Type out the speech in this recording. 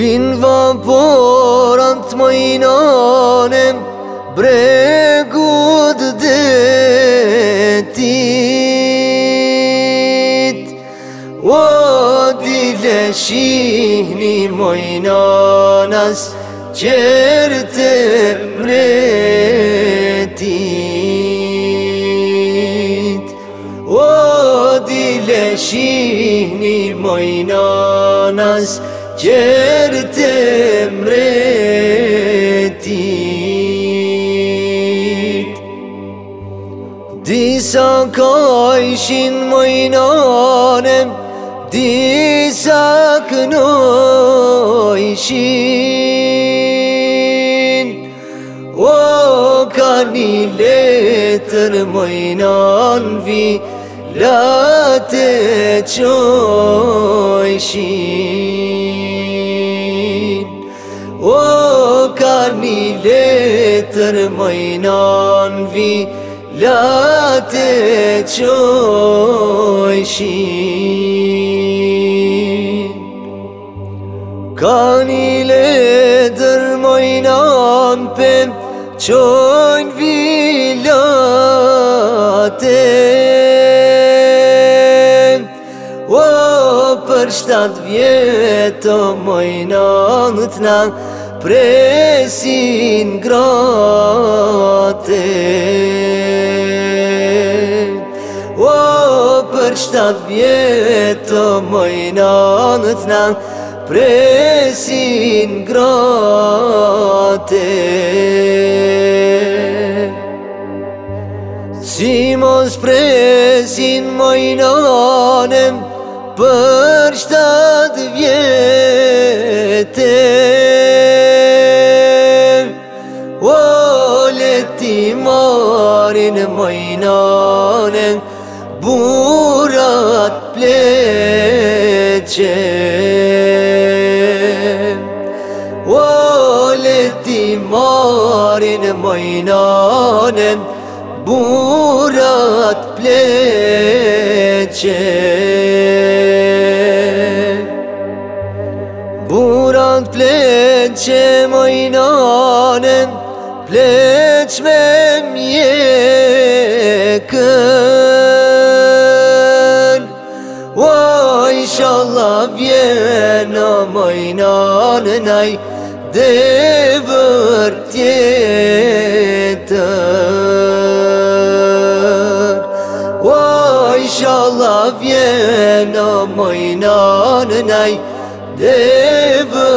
Vin vapor antë më inane Bregut detit O dile shihni më inanas Qerë mretit O dile shihni më qërë të mretit Disa ka ishin mojnane Disa këno ishin O ka një letër mojnan vi La të O kar një letër mëjnan vi La te qojshin Ka një letër mëjnan për qojn vi La te qojshin Për shtatë vjetë të të nangë presin grate O për shtatë vjetë mëjna në të nanë presin grate Si mos presin mëjna në për shtatë vjetë marin maynanen Burat plece Valeti marin maynanen Burat plece Burat plece maynanen pleç me mjekën O, isha Allah vjen o mojnon naj Dhe vër tjetër O, isha Allah vjen o Dhe vër